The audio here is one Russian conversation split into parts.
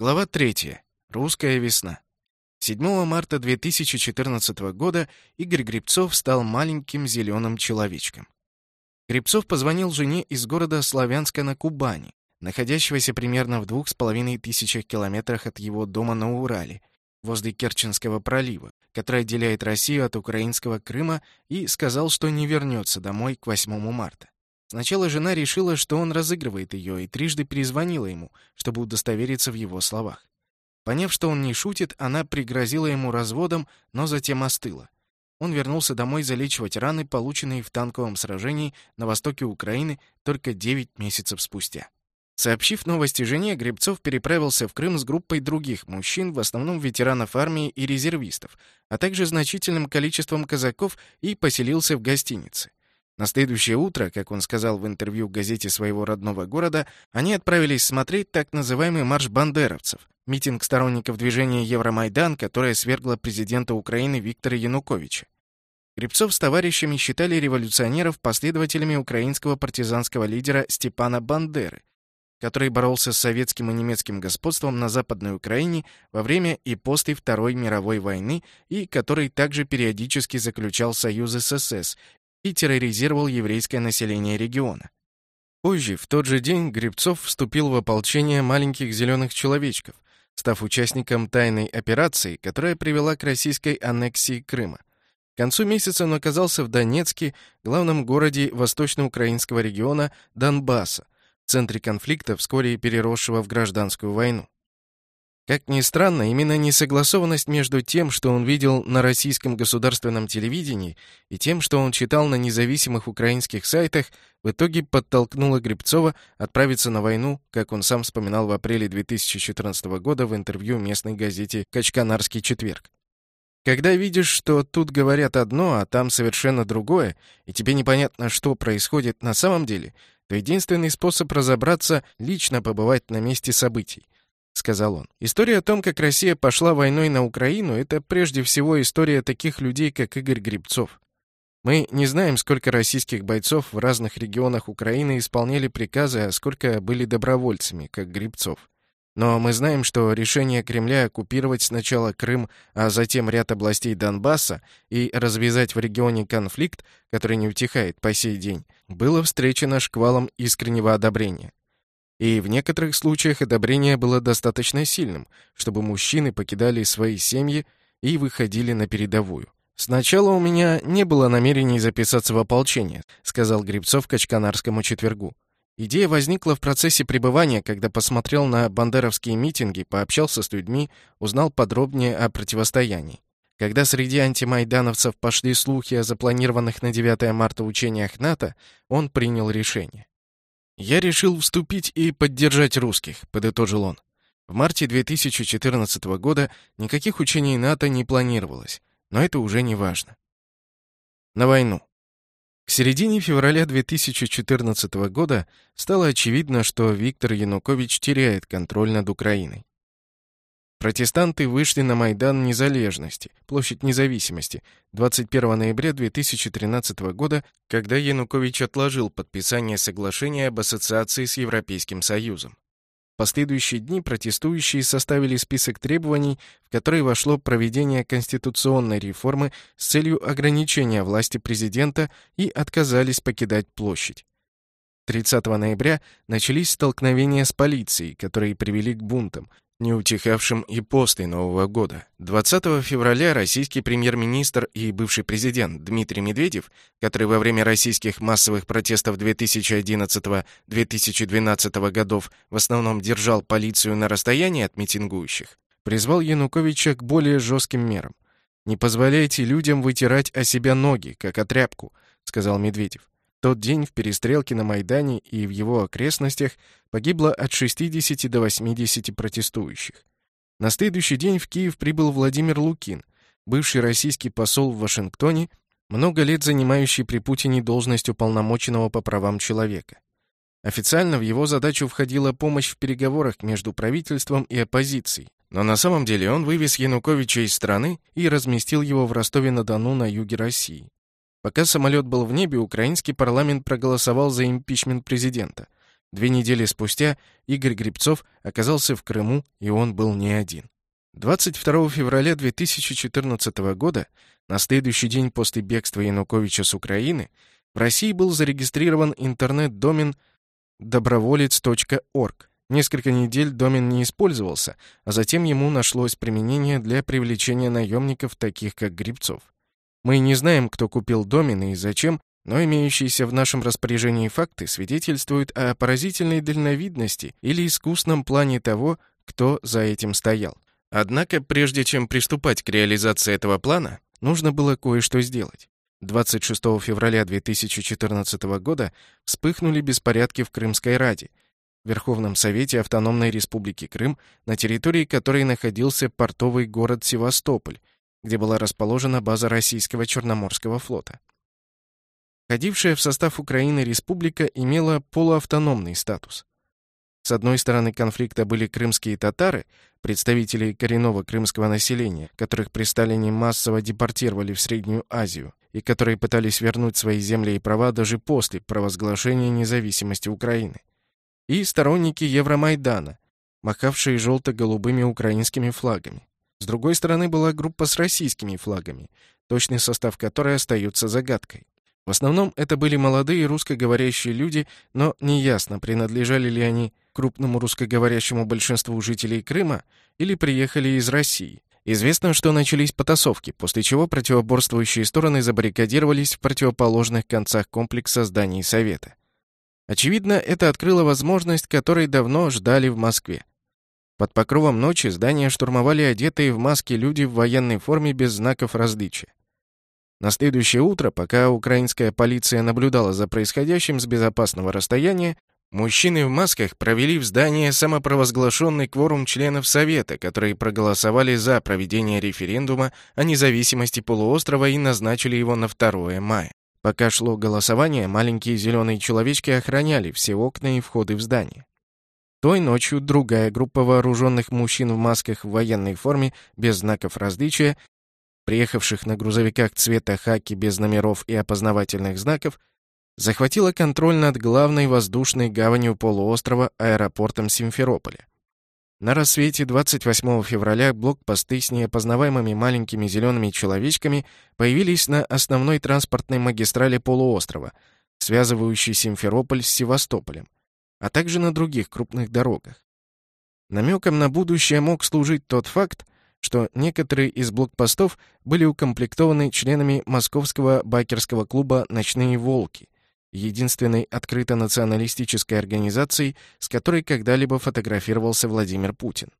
Глава 3. Русская весна. 7 марта 2014 года Игорь Грибцов стал маленьким зеленым человечком. Грибцов позвонил жене из города Славянска на Кубани, находящегося примерно в двух с половиной тысячах километрах от его дома на Урале, возле Керченского пролива, который отделяет Россию от украинского Крыма, и сказал, что не вернется домой к 8 марта. Сначала жена решила, что он разыгрывает ее, и трижды перезвонила ему, чтобы удостовериться в его словах. Поняв, что он не шутит, она пригрозила ему разводом, но затем остыла. Он вернулся домой залечивать раны, полученные в танковом сражении на востоке Украины только 9 месяцев спустя. Сообщив новости жене, Гребцов переправился в Крым с группой других мужчин, в основном ветеранов армии и резервистов, а также значительным количеством казаков и поселился в гостинице. На следующее утро, как он сказал в интервью газете своего родного города, они отправились смотреть так называемый марш бандеровцев, митинг сторонников движения Евромайдан, которое свергло президента Украины Виктора Януковича. Гребцов с товарищами считали революционеров последователями украинского партизанского лидера Степана Бандеры, который боролся с советским и немецким господством на Западной Украине во время и после Второй мировой войны и который также периодически заключал союзы с СС и терроризировал еврейское население региона. Позже, в тот же день, Грибцов вступил в ополчение маленьких зеленых человечков, став участником тайной операции, которая привела к российской аннексии Крыма. К концу месяца он оказался в Донецке, главном городе восточноукраинского региона Донбасса, в центре конфликта, вскоре переросшего в гражданскую войну. Как ни странно, именно несогласованность между тем, что он видел на российском государственном телевидении, и тем, что он читал на независимых украинских сайтах, в итоге подтолкнула Грибцова отправиться на войну, как он сам вспоминал в апреле 2014 года в интервью местной газете «Качканарский четверг». Когда видишь, что тут говорят одно, а там совершенно другое, и тебе непонятно, что происходит на самом деле, то единственный способ разобраться — лично побывать на месте событий —— сказал он. «История о том, как Россия пошла войной на Украину, это прежде всего история таких людей, как Игорь Грибцов. Мы не знаем, сколько российских бойцов в разных регионах Украины исполняли приказы, а сколько были добровольцами, как Грибцов. Но мы знаем, что решение Кремля оккупировать сначала Крым, а затем ряд областей Донбасса и развязать в регионе конфликт, который не утихает по сей день, было встречено шквалом искреннего одобрения. И в некоторых случаях одобрение было достаточно сильным, чтобы мужчины покидали свои семьи и выходили на передовую. «Сначала у меня не было намерений записаться в ополчение», сказал Грибцов Качканарскому четвергу. Идея возникла в процессе пребывания, когда посмотрел на бандеровские митинги, пообщался с людьми, узнал подробнее о противостоянии. Когда среди антимайдановцев пошли слухи о запланированных на 9 марта учениях НАТО, он принял решение. «Я решил вступить и поддержать русских», — подытожил он. В марте 2014 года никаких учений НАТО не планировалось, но это уже не важно. На войну. К середине февраля 2014 года стало очевидно, что Виктор Янукович теряет контроль над Украиной. Протестанты вышли на Майдан Незалежности, площадь независимости, 21 ноября 2013 года, когда Янукович отложил подписание соглашения об ассоциации с Европейским Союзом. В последующие дни протестующие составили список требований, в который вошло проведение конституционной реформы с целью ограничения власти президента и отказались покидать площадь. 30 ноября начались столкновения с полицией, которые привели к бунтам, не утихавшим и после Нового года. 20 февраля российский премьер-министр и бывший президент Дмитрий Медведев, который во время российских массовых протестов 2011-2012 годов в основном держал полицию на расстоянии от митингующих, призвал Януковича к более жестким мерам. «Не позволяйте людям вытирать о себя ноги, как о тряпку», — сказал Медведев тот день в перестрелке на Майдане и в его окрестностях погибло от 60 до 80 протестующих. На следующий день в Киев прибыл Владимир Лукин, бывший российский посол в Вашингтоне, много лет занимающий при Путине должность уполномоченного по правам человека. Официально в его задачу входила помощь в переговорах между правительством и оппозицией, но на самом деле он вывез Януковича из страны и разместил его в Ростове-на-Дону на юге России. Пока самолет был в небе, украинский парламент проголосовал за импичмент президента. Две недели спустя Игорь Грибцов оказался в Крыму, и он был не один. 22 февраля 2014 года, на следующий день после бегства Януковича с Украины, в России был зарегистрирован интернет-домен доброволец.орг. Несколько недель домен не использовался, а затем ему нашлось применение для привлечения наемников, таких как Грибцов. Мы не знаем, кто купил домен и зачем, но имеющиеся в нашем распоряжении факты свидетельствуют о поразительной дальновидности или искусном плане того, кто за этим стоял. Однако, прежде чем приступать к реализации этого плана, нужно было кое-что сделать. 26 февраля 2014 года вспыхнули беспорядки в Крымской Раде, Верховном Совете Автономной Республики Крым, на территории которой находился портовый город Севастополь, где была расположена база российского Черноморского флота. Входившая в состав Украины республика имела полуавтономный статус. С одной стороны конфликта были крымские татары, представители коренного крымского населения, которых при Сталине массово депортировали в Среднюю Азию и которые пытались вернуть свои земли и права даже после провозглашения независимости Украины. И сторонники Евромайдана, махавшие желто-голубыми украинскими флагами. С другой стороны была группа с российскими флагами, точный состав которой остается загадкой. В основном это были молодые русскоговорящие люди, но неясно, принадлежали ли они крупному русскоговорящему большинству жителей Крыма или приехали из России. Известно, что начались потасовки, после чего противоборствующие стороны забаррикадировались в противоположных концах комплекса зданий Совета. Очевидно, это открыло возможность, которой давно ждали в Москве. Под покровом ночи здание штурмовали одетые в маски люди в военной форме без знаков различия. На следующее утро, пока украинская полиция наблюдала за происходящим с безопасного расстояния, мужчины в масках провели в здание самопровозглашенный кворум членов Совета, которые проголосовали за проведение референдума о независимости полуострова и назначили его на 2 мая. Пока шло голосование, маленькие зеленые человечки охраняли все окна и входы в здание. Той ночью другая группа вооруженных мужчин в масках в военной форме без знаков различия приехавших на грузовиках цвета хаки без номеров и опознавательных знаков, захватила контроль над главной воздушной гаванью полуострова аэропортом Симферополя. На рассвете 28 февраля блокпосты с неопознаваемыми маленькими зелеными человечками появились на основной транспортной магистрали полуострова, связывающей Симферополь с Севастополем, а также на других крупных дорогах. Намеком на будущее мог служить тот факт, что некоторые из блокпостов были укомплектованы членами московского байкерского клуба «Ночные волки», единственной открыто националистической организацией, с которой когда-либо фотографировался Владимир Путин.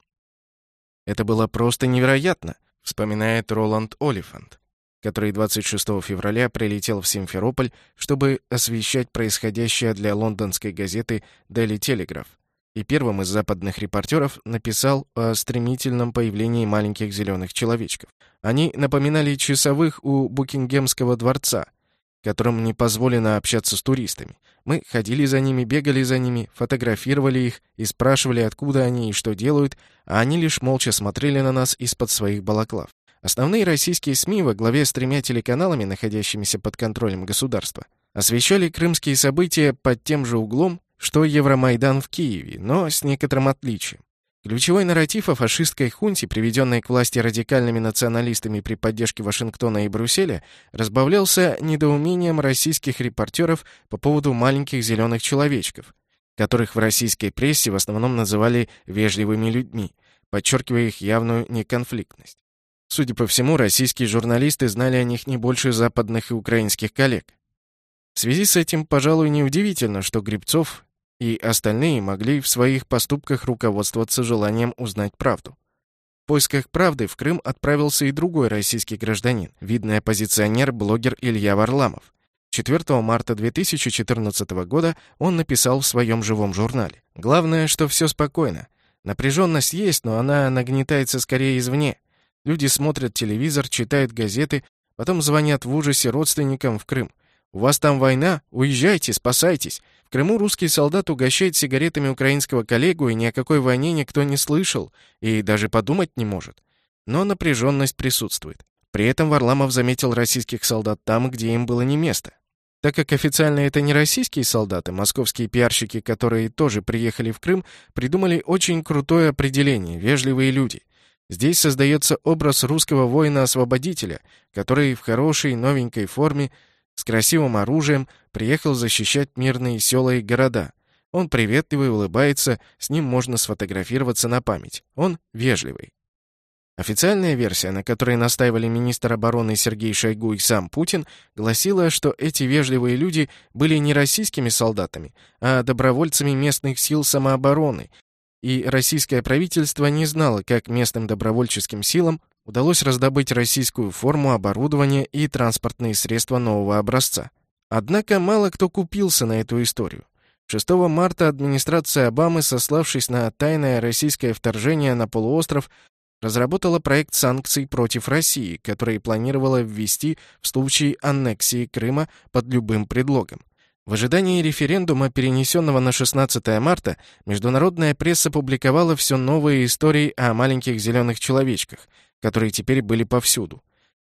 «Это было просто невероятно», — вспоминает Роланд Олифант, который 26 февраля прилетел в Симферополь, чтобы освещать происходящее для лондонской газеты Daily Telegraph и первым из западных репортеров написал о стремительном появлении маленьких зеленых человечков. Они напоминали часовых у Букингемского дворца, которым не позволено общаться с туристами. Мы ходили за ними, бегали за ними, фотографировали их и спрашивали, откуда они и что делают, а они лишь молча смотрели на нас из-под своих балаклав. Основные российские СМИ во главе с тремя телеканалами, находящимися под контролем государства, освещали крымские события под тем же углом, что Евромайдан в Киеве, но с некоторым отличием. Ключевой нарратив о фашистской хунте, приведенной к власти радикальными националистами при поддержке Вашингтона и Брюсселя, разбавлялся недоумением российских репортеров по поводу маленьких зеленых человечков, которых в российской прессе в основном называли «вежливыми людьми», подчеркивая их явную неконфликтность. Судя по всему, российские журналисты знали о них не больше западных и украинских коллег. В связи с этим, пожалуй, неудивительно, что Грибцов и остальные могли в своих поступках руководствоваться желанием узнать правду. В поисках правды в Крым отправился и другой российский гражданин, видный оппозиционер-блогер Илья Варламов. 4 марта 2014 года он написал в своем живом журнале. «Главное, что все спокойно. Напряженность есть, но она нагнетается скорее извне. Люди смотрят телевизор, читают газеты, потом звонят в ужасе родственникам в Крым. У вас там война? Уезжайте, спасайтесь. В Крыму русский солдат угощает сигаретами украинского коллегу, и ни о какой войне никто не слышал и даже подумать не может. Но напряженность присутствует. При этом Варламов заметил российских солдат там, где им было не место. Так как официально это не российские солдаты, московские пиарщики, которые тоже приехали в Крым, придумали очень крутое определение «вежливые люди». Здесь создается образ русского воина-освободителя, который в хорошей новенькой форме, с красивым оружием, приехал защищать мирные села и города. Он приветливый, улыбается, с ним можно сфотографироваться на память. Он вежливый. Официальная версия, на которой настаивали министр обороны Сергей Шойгу и сам Путин, гласила, что эти вежливые люди были не российскими солдатами, а добровольцами местных сил самообороны, и российское правительство не знало, как местным добровольческим силам удалось раздобыть российскую форму, оборудование и транспортные средства нового образца. Однако мало кто купился на эту историю. 6 марта администрация Обамы, сославшись на тайное российское вторжение на полуостров, разработала проект санкций против России, который планировала ввести в случае аннексии Крыма под любым предлогом. В ожидании референдума, перенесенного на 16 марта, международная пресса публиковала все новые истории о маленьких зеленых человечках, которые теперь были повсюду.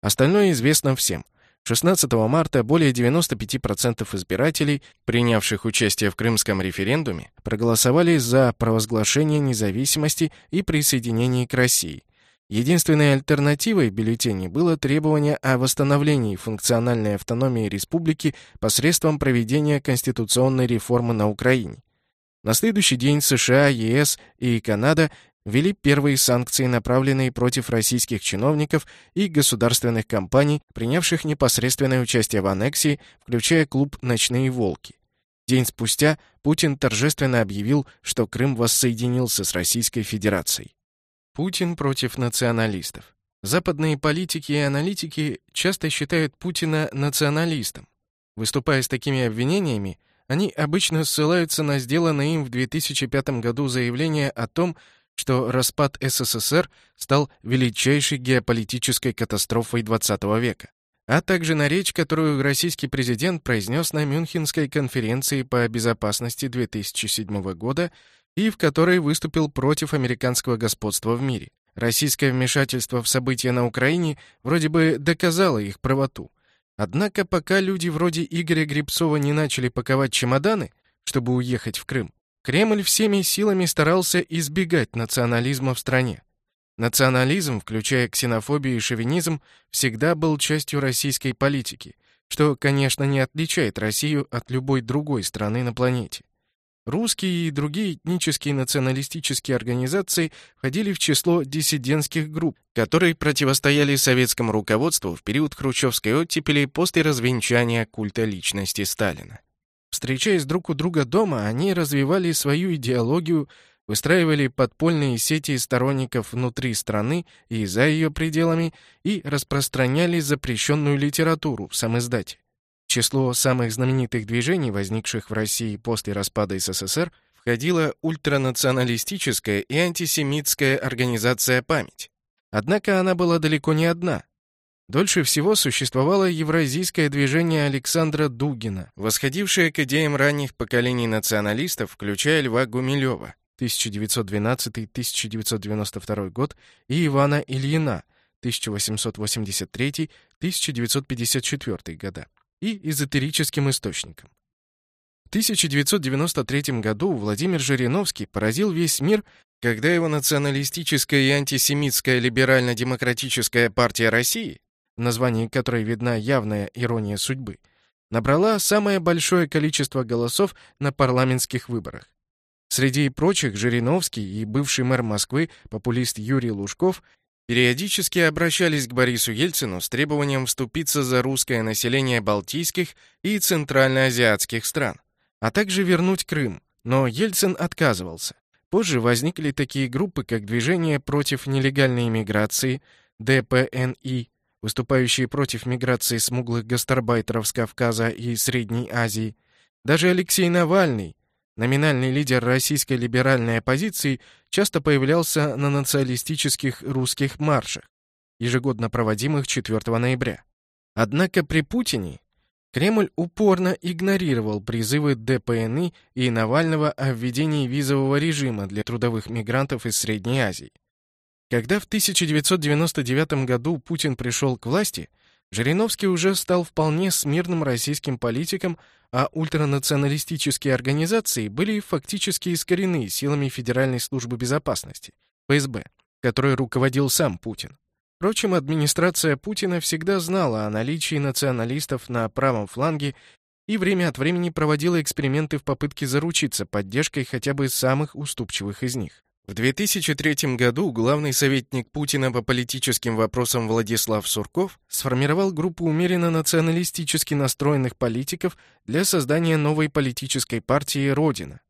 Остальное известно всем. 16 марта более 95% избирателей, принявших участие в крымском референдуме, проголосовали за провозглашение независимости и присоединение к России. Единственной альтернативой бюллетеней было требование о восстановлении функциональной автономии республики посредством проведения конституционной реформы на Украине. На следующий день США, ЕС и Канада ввели первые санкции, направленные против российских чиновников и государственных компаний, принявших непосредственное участие в аннексии, включая клуб «Ночные волки». День спустя Путин торжественно объявил, что Крым воссоединился с Российской Федерацией. Путин против националистов. Западные политики и аналитики часто считают Путина националистом. Выступая с такими обвинениями, они обычно ссылаются на сделанное им в 2005 году заявление о том, что распад СССР стал величайшей геополитической катастрофой XX века, а также на речь, которую российский президент произнес на Мюнхенской конференции по безопасности 2007 года и в которой выступил против американского господства в мире. Российское вмешательство в события на Украине вроде бы доказало их правоту. Однако пока люди вроде Игоря Грибцова не начали паковать чемоданы, чтобы уехать в Крым, Кремль всеми силами старался избегать национализма в стране. Национализм, включая ксенофобию и шовинизм, всегда был частью российской политики, что, конечно, не отличает Россию от любой другой страны на планете. Русские и другие этнические националистические организации входили в число диссидентских групп, которые противостояли советскому руководству в период хрущевской оттепели после развенчания культа личности Сталина. Встречаясь друг у друга дома, они развивали свою идеологию, выстраивали подпольные сети сторонников внутри страны и за ее пределами и распространяли запрещенную литературу в самоиздате число самых знаменитых движений, возникших в России после распада СССР, входила ультранационалистическая и антисемитская организация «Память». Однако она была далеко не одна. Дольше всего существовало евразийское движение Александра Дугина, восходившее к идеям ранних поколений националистов, включая Льва Гумилева 1912-1992 год и Ивана Ильина 1883-1954 года и эзотерическим источникам. В 1993 году Владимир Жириновский поразил весь мир, когда его националистическая и антисемитская либерально-демократическая партия России, в названии которой видна явная ирония судьбы, набрала самое большое количество голосов на парламентских выборах. Среди прочих Жириновский и бывший мэр Москвы, популист Юрий Лужков, периодически обращались к Борису Ельцину с требованием вступиться за русское население балтийских и центральноазиатских стран, а также вернуть Крым, но Ельцин отказывался. Позже возникли такие группы, как Движение против нелегальной иммиграции, ДПНИ, выступающие против миграции смуглых гастарбайтеров с Кавказа и Средней Азии. Даже Алексей Навальный, Номинальный лидер российской либеральной оппозиции часто появлялся на националистических русских маршах, ежегодно проводимых 4 ноября. Однако при Путине Кремль упорно игнорировал призывы ДПНИ и Навального о введении визового режима для трудовых мигрантов из Средней Азии. Когда в 1999 году Путин пришел к власти, Жириновский уже стал вполне смирным российским политиком, а ультранационалистические организации были фактически искорены силами Федеральной службы безопасности, ФСБ, которой руководил сам Путин. Впрочем, администрация Путина всегда знала о наличии националистов на правом фланге и время от времени проводила эксперименты в попытке заручиться поддержкой хотя бы самых уступчивых из них. В 2003 году главный советник Путина по политическим вопросам Владислав Сурков сформировал группу умеренно националистически настроенных политиков для создания новой политической партии «Родина».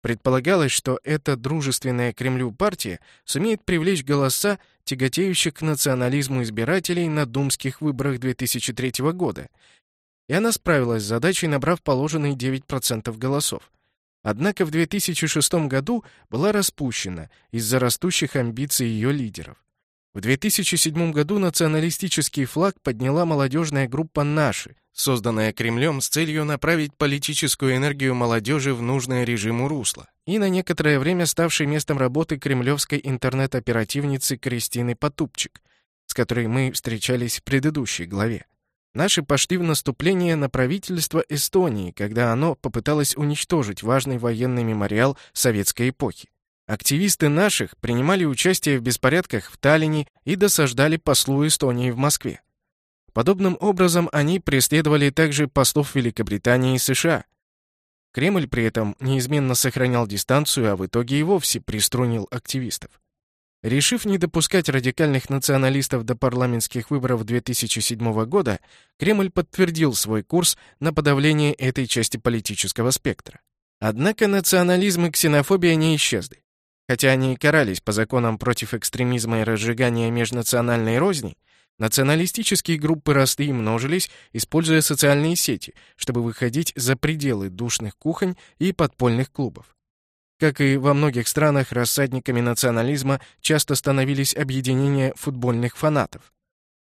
Предполагалось, что эта дружественная Кремлю партия сумеет привлечь голоса, тяготеющих к национализму избирателей на думских выборах 2003 года, и она справилась с задачей, набрав положенные 9% голосов. Однако в 2006 году была распущена из-за растущих амбиций ее лидеров. В 2007 году националистический флаг подняла молодежная группа «Наши», созданная Кремлем с целью направить политическую энергию молодежи в нужное режиму русло, и на некоторое время ставшей местом работы кремлевской интернет-оперативницы Кристины Потупчик, с которой мы встречались в предыдущей главе. Наши пошли в наступление на правительство Эстонии, когда оно попыталось уничтожить важный военный мемориал советской эпохи. Активисты наших принимали участие в беспорядках в Таллине и досаждали послу Эстонии в Москве. Подобным образом они преследовали также послов Великобритании и США. Кремль при этом неизменно сохранял дистанцию, а в итоге и вовсе приструнил активистов. Решив не допускать радикальных националистов до парламентских выборов 2007 года, Кремль подтвердил свой курс на подавление этой части политического спектра. Однако национализм и ксенофобия не исчезли. Хотя они и карались по законам против экстремизма и разжигания межнациональной розни, националистические группы росли и множились, используя социальные сети, чтобы выходить за пределы душных кухонь и подпольных клубов. Как и во многих странах, рассадниками национализма часто становились объединения футбольных фанатов.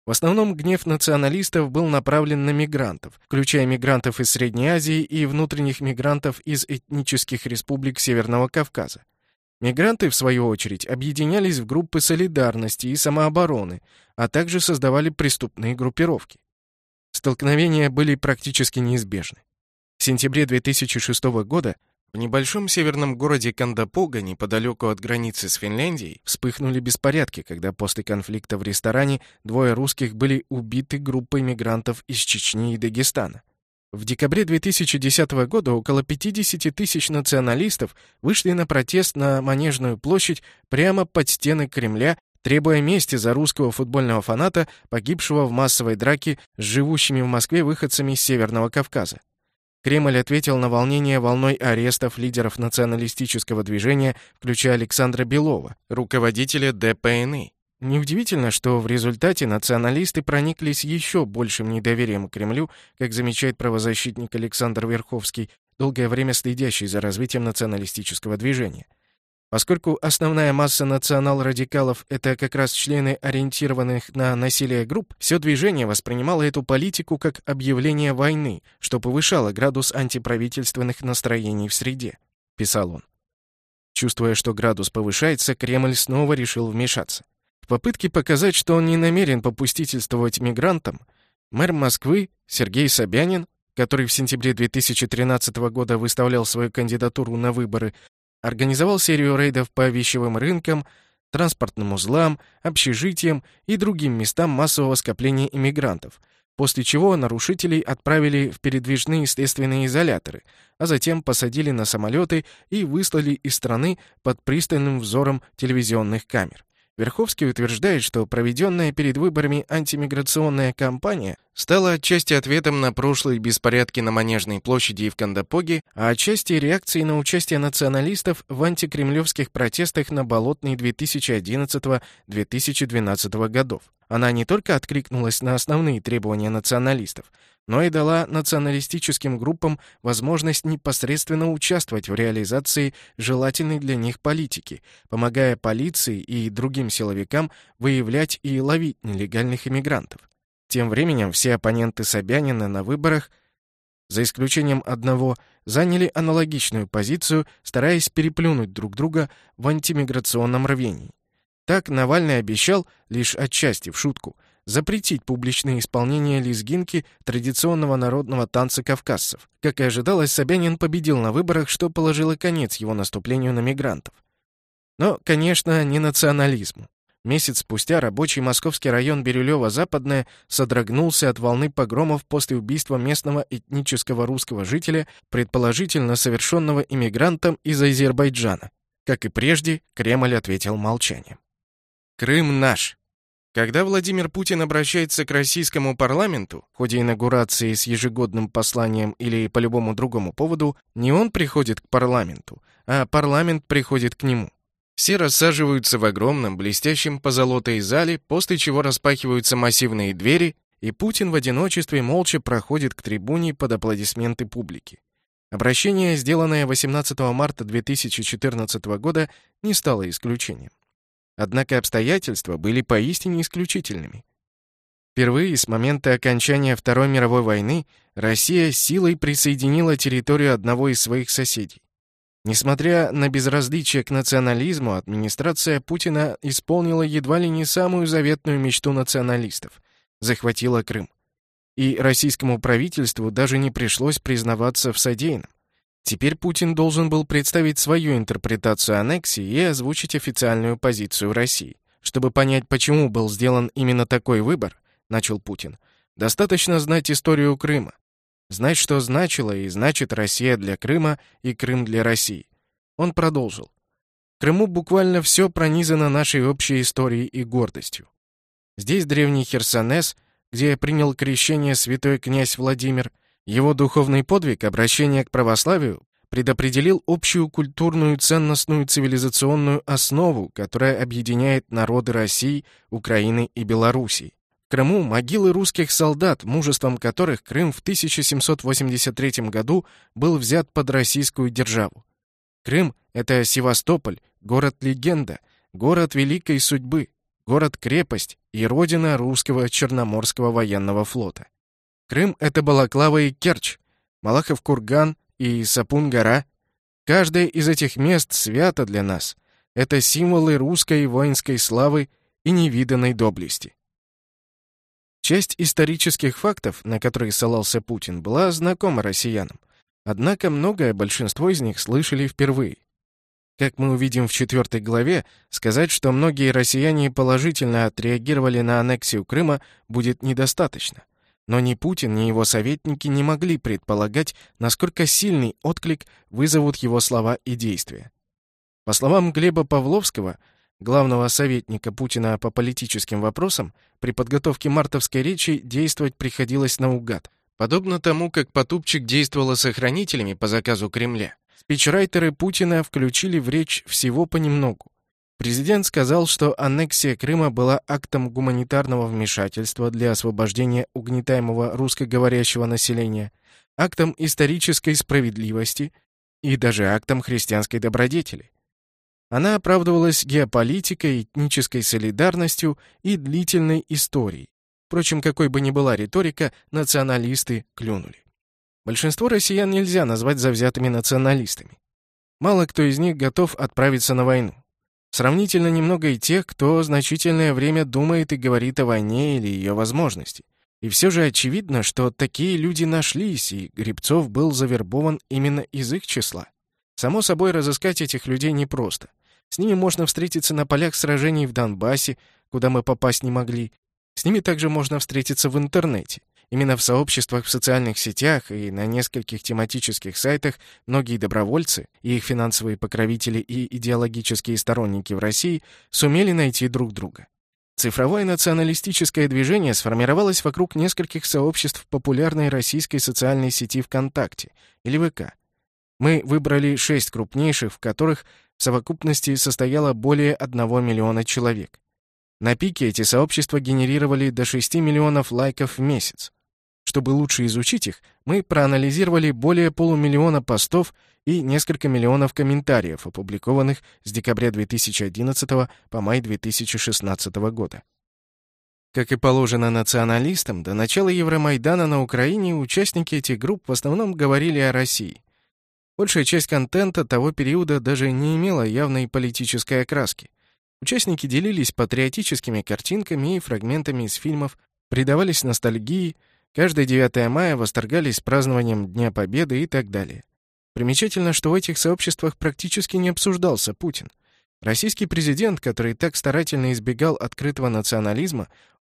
В основном гнев националистов был направлен на мигрантов, включая мигрантов из Средней Азии и внутренних мигрантов из этнических республик Северного Кавказа. Мигранты, в свою очередь, объединялись в группы солидарности и самообороны, а также создавали преступные группировки. Столкновения были практически неизбежны. В сентябре 2006 года в небольшом северном городе Кандапога, неподалеку от границы с Финляндией, вспыхнули беспорядки, когда после конфликта в ресторане двое русских были убиты группой мигрантов из Чечни и Дагестана. В декабре 2010 года около 50 тысяч националистов вышли на протест на Манежную площадь прямо под стены Кремля, требуя мести за русского футбольного фаната, погибшего в массовой драке с живущими в Москве выходцами из Северного Кавказа. Кремль ответил на волнение волной арестов лидеров националистического движения, включая Александра Белова, руководителя ДПНИ. Неудивительно, что в результате националисты прониклись еще большим недоверием к Кремлю, как замечает правозащитник Александр Верховский, долгое время следящий за развитием националистического движения. Поскольку основная масса национал-радикалов — это как раз члены ориентированных на насилие групп, все движение воспринимало эту политику как объявление войны, что повышало градус антиправительственных настроений в среде, писал он. Чувствуя, что градус повышается, Кремль снова решил вмешаться. В попытке показать, что он не намерен попустительствовать мигрантам, мэр Москвы Сергей Собянин, который в сентябре 2013 года выставлял свою кандидатуру на выборы, организовал серию рейдов по вещевым рынкам, транспортным узлам, общежитиям и другим местам массового скопления иммигрантов, после чего нарушителей отправили в передвижные следственные изоляторы, а затем посадили на самолеты и выслали из страны под пристальным взором телевизионных камер. Верховский утверждает, что проведенная перед выборами антимиграционная кампания стала отчасти ответом на прошлые беспорядки на Манежной площади и в Кандапоге, а отчасти реакцией на участие националистов в антикремлевских протестах на Болотной 2011-2012 годов. Она не только откликнулась на основные требования националистов, но и дала националистическим группам возможность непосредственно участвовать в реализации желательной для них политики, помогая полиции и другим силовикам выявлять и ловить нелегальных иммигрантов. Тем временем все оппоненты Собянина на выборах, за исключением одного, заняли аналогичную позицию, стараясь переплюнуть друг друга в антимиграционном рвении. Так Навальный обещал, лишь отчасти в шутку, запретить публичное исполнение лезгинки традиционного народного танца кавказцев. Как и ожидалось, Собянин победил на выборах, что положило конец его наступлению на мигрантов. Но, конечно, не национализму. Месяц спустя рабочий московский район Бирюлево-Западное содрогнулся от волны погромов после убийства местного этнического русского жителя, предположительно совершенного иммигрантом из Азербайджана. Как и прежде, Кремль ответил молчанием. «Крым наш!» Когда Владимир Путин обращается к российскому парламенту в ходе инаугурации с ежегодным посланием или по любому другому поводу, не он приходит к парламенту, а парламент приходит к нему. Все рассаживаются в огромном, блестящем позолотой зале, после чего распахиваются массивные двери, и Путин в одиночестве молча проходит к трибуне под аплодисменты публики. Обращение, сделанное 18 марта 2014 года, не стало исключением. Однако обстоятельства были поистине исключительными. Впервые с момента окончания Второй мировой войны Россия силой присоединила территорию одного из своих соседей. Несмотря на безразличие к национализму, администрация Путина исполнила едва ли не самую заветную мечту националистов — захватила Крым. И российскому правительству даже не пришлось признаваться в содеянном. Теперь Путин должен был представить свою интерпретацию аннексии и озвучить официальную позицию России. Чтобы понять, почему был сделан именно такой выбор, начал Путин, достаточно знать историю Крыма. Знать, что значило и значит Россия для Крыма и Крым для России. Он продолжил. Крыму буквально все пронизано нашей общей историей и гордостью. Здесь древний Херсонес, где принял крещение святой князь Владимир, его духовный подвиг, обращение к православию, предопределил общую культурную, ценностную, цивилизационную основу, которая объединяет народы России, Украины и Белоруссии. В Крыму могилы русских солдат, мужеством которых Крым в 1783 году был взят под российскую державу. Крым — это Севастополь, город-легенда, город великой судьбы, город-крепость и родина русского Черноморского военного флота. Крым — это Балаклава и Керчь, Малахов-Курган и Сапун-гора. Каждое из этих мест свято для нас. Это символы русской воинской славы и невиданной доблести. Часть исторических фактов, на которые ссылался Путин, была знакома россиянам. Однако многое большинство из них слышали впервые. Как мы увидим в четвертой главе, сказать, что многие россияне положительно отреагировали на аннексию Крыма, будет недостаточно. Но ни Путин, ни его советники не могли предполагать, насколько сильный отклик вызовут его слова и действия. По словам Глеба Павловского, главного советника Путина по политическим вопросам, при подготовке мартовской речи действовать приходилось наугад. Подобно тому, как Потупчик действовала с охранителями по заказу Кремля, спичрайтеры Путина включили в речь всего понемногу. Президент сказал, что аннексия Крыма была актом гуманитарного вмешательства для освобождения угнетаемого русскоговорящего населения, актом исторической справедливости и даже актом христианской добродетели. Она оправдывалась геополитикой, этнической солидарностью и длительной историей. Впрочем, какой бы ни была риторика, националисты клюнули. Большинство россиян нельзя назвать завзятыми националистами. Мало кто из них готов отправиться на войну. Сравнительно немного и тех, кто значительное время думает и говорит о войне или ее возможности. И все же очевидно, что такие люди нашлись, и Грибцов был завербован именно из их числа. Само собой, разыскать этих людей непросто. С ними можно встретиться на полях сражений в Донбассе, куда мы попасть не могли. С ними также можно встретиться в интернете. Именно в сообществах в социальных сетях и на нескольких тематических сайтах многие добровольцы и их финансовые покровители и идеологические сторонники в России сумели найти друг друга. Цифровое националистическое движение сформировалось вокруг нескольких сообществ популярной российской социальной сети ВКонтакте или ВК. Мы выбрали шесть крупнейших, в которых в совокупности состояло более 1 миллиона человек. На пике эти сообщества генерировали до 6 миллионов лайков в месяц. Чтобы лучше изучить их, мы проанализировали более полумиллиона постов и несколько миллионов комментариев, опубликованных с декабря 2011 по май 2016 года. Как и положено националистам, до начала Евромайдана на Украине участники этих групп в основном говорили о России. Большая часть контента того периода даже не имела явной политической окраски. Участники делились патриотическими картинками и фрагментами из фильмов, предавались ностальгии, каждое 9 мая восторгались празднованием Дня Победы и так далее. Примечательно, что в этих сообществах практически не обсуждался Путин. Российский президент, который так старательно избегал открытого национализма,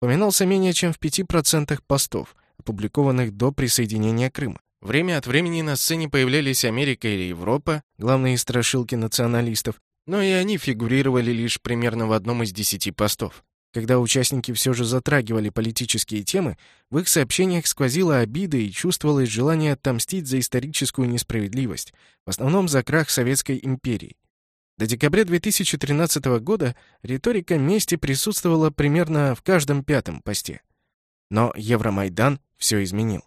упоминался менее чем в 5% постов, опубликованных до присоединения Крыма. Время от времени на сцене появлялись Америка или Европа, главные страшилки националистов, но и они фигурировали лишь примерно в одном из десяти постов. Когда участники все же затрагивали политические темы, в их сообщениях сквозила обида и чувствовалось желание отомстить за историческую несправедливость, в основном за крах Советской империи. До декабря 2013 года риторика мести присутствовала примерно в каждом пятом посте. Но Евромайдан все изменил.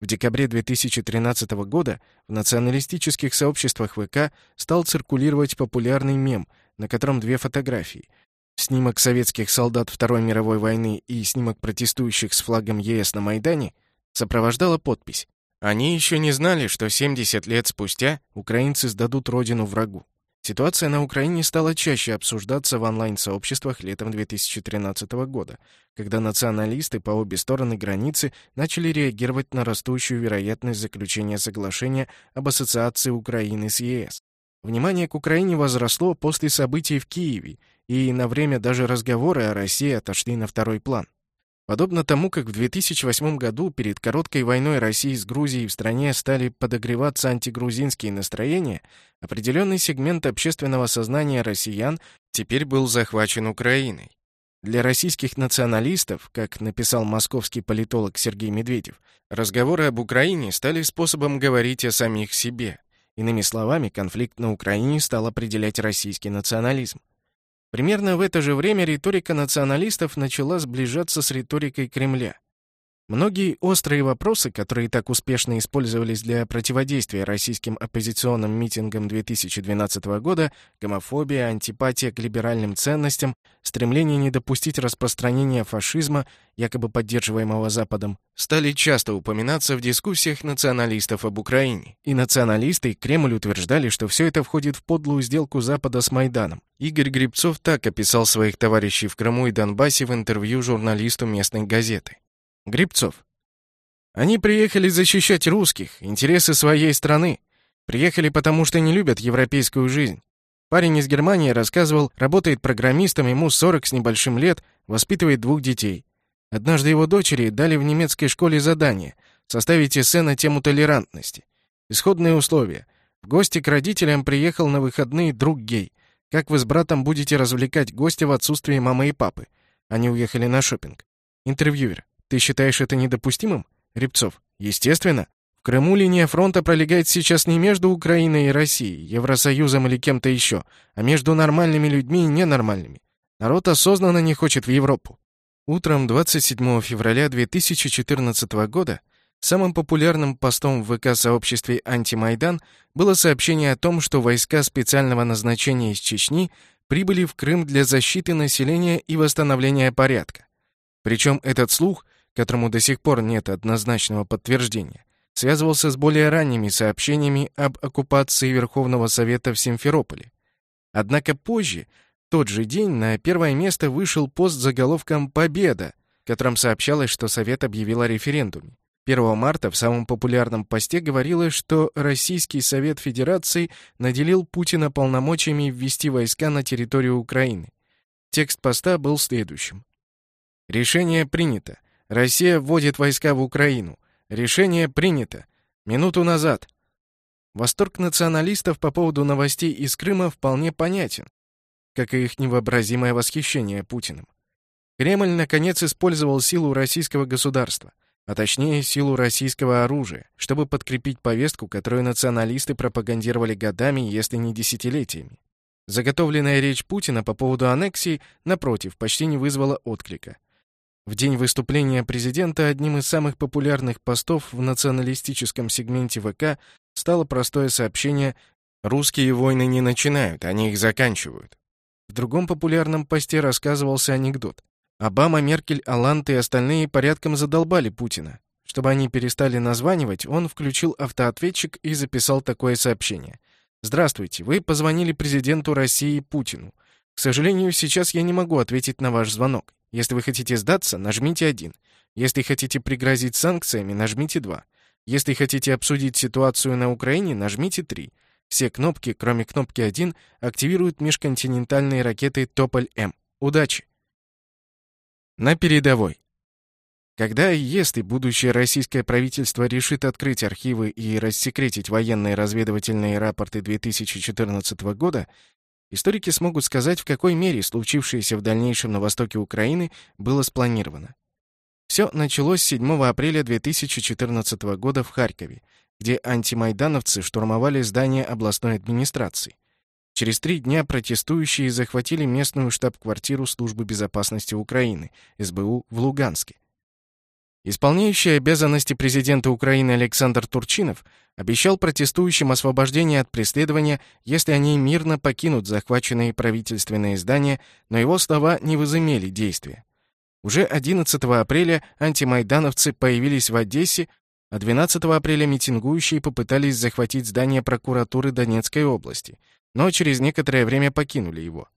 В декабре 2013 года в националистических сообществах ВК стал циркулировать популярный мем, на котором две фотографии. Снимок советских солдат Второй мировой войны и снимок протестующих с флагом ЕС на Майдане сопровождала подпись. Они еще не знали, что 70 лет спустя украинцы сдадут родину врагу. Ситуация на Украине стала чаще обсуждаться в онлайн-сообществах летом 2013 года, когда националисты по обе стороны границы начали реагировать на растущую вероятность заключения соглашения об ассоциации Украины с ЕС. Внимание к Украине возросло после событий в Киеве, и на время даже разговоры о России отошли на второй план. Подобно тому, как в 2008 году перед короткой войной России с Грузией в стране стали подогреваться антигрузинские настроения, определенный сегмент общественного сознания россиян теперь был захвачен Украиной. Для российских националистов, как написал московский политолог Сергей Медведев, разговоры об Украине стали способом говорить о самих себе. Иными словами, конфликт на Украине стал определять российский национализм. Примерно в это же время риторика националистов начала сближаться с риторикой Кремля. Многие острые вопросы, которые так успешно использовались для противодействия российским оппозиционным митингам 2012 года, гомофобия, антипатия к либеральным ценностям, стремление не допустить распространения фашизма, якобы поддерживаемого Западом, стали часто упоминаться в дискуссиях националистов об Украине. И националисты, и Кремль утверждали, что все это входит в подлую сделку Запада с Майданом. Игорь Грибцов так описал своих товарищей в Крыму и Донбассе в интервью журналисту местной газеты. Грибцов. Они приехали защищать русских, интересы своей страны. Приехали потому, что не любят европейскую жизнь. Парень из Германии рассказывал, работает программистом, ему 40 с небольшим лет, воспитывает двух детей. Однажды его дочери дали в немецкой школе задание составить эссе на тему толерантности. Исходные условия. В гости к родителям приехал на выходные друг гей. Как вы с братом будете развлекать гостя в отсутствии мамы и папы? Они уехали на шопинг. Интервьюер. Ты считаешь это недопустимым? Рябцов. Естественно. В Крыму линия фронта пролегает сейчас не между Украиной и Россией, Евросоюзом или кем-то еще, а между нормальными людьми и ненормальными. Народ осознанно не хочет в Европу. Утром 27 февраля 2014 года самым популярным постом в ВК-сообществе «Антимайдан» было сообщение о том, что войска специального назначения из Чечни прибыли в Крым для защиты населения и восстановления порядка. Причем этот слух которому до сих пор нет однозначного подтверждения, связывался с более ранними сообщениями об оккупации Верховного Совета в Симферополе. Однако позже, тот же день, на первое место вышел пост с заголовком «Победа», в котором сообщалось, что Совет объявил о референдуме. 1 марта в самом популярном посте говорилось, что Российский Совет Федерации наделил Путина полномочиями ввести войска на территорию Украины. Текст поста был следующим. Решение принято. Россия вводит войска в Украину. Решение принято. Минуту назад. Восторг националистов по поводу новостей из Крыма вполне понятен, как и их невообразимое восхищение Путиным. Кремль, наконец, использовал силу российского государства, а точнее силу российского оружия, чтобы подкрепить повестку, которую националисты пропагандировали годами, если не десятилетиями. Заготовленная речь Путина по поводу аннексии, напротив, почти не вызвала отклика. В день выступления президента одним из самых популярных постов в националистическом сегменте ВК стало простое сообщение «Русские войны не начинают, они их заканчивают». В другом популярном посте рассказывался анекдот. Обама, Меркель, Алант и остальные порядком задолбали Путина. Чтобы они перестали названивать, он включил автоответчик и записал такое сообщение. «Здравствуйте, вы позвонили президенту России Путину. К сожалению, сейчас я не могу ответить на ваш звонок. Если вы хотите сдаться, нажмите 1. Если хотите пригрозить санкциями, нажмите 2. Если хотите обсудить ситуацию на Украине, нажмите 3. Все кнопки, кроме кнопки 1, активируют межконтинентальные ракеты «Тополь-М». Удачи! На передовой. Когда и если будущее российское правительство решит открыть архивы и рассекретить военные разведывательные рапорты 2014 года, историки смогут сказать, в какой мере случившееся в дальнейшем на востоке Украины было спланировано. Все началось 7 апреля 2014 года в Харькове, где антимайдановцы штурмовали здание областной администрации. Через три дня протестующие захватили местную штаб-квартиру Службы безопасности Украины, СБУ, в Луганске. Исполняющий обязанности президента Украины Александр Турчинов обещал протестующим освобождение от преследования, если они мирно покинут захваченные правительственные здания, но его слова не возымели действия. Уже 11 апреля антимайдановцы появились в Одессе, а 12 апреля митингующие попытались захватить здание прокуратуры Донецкой области, но через некоторое время покинули его.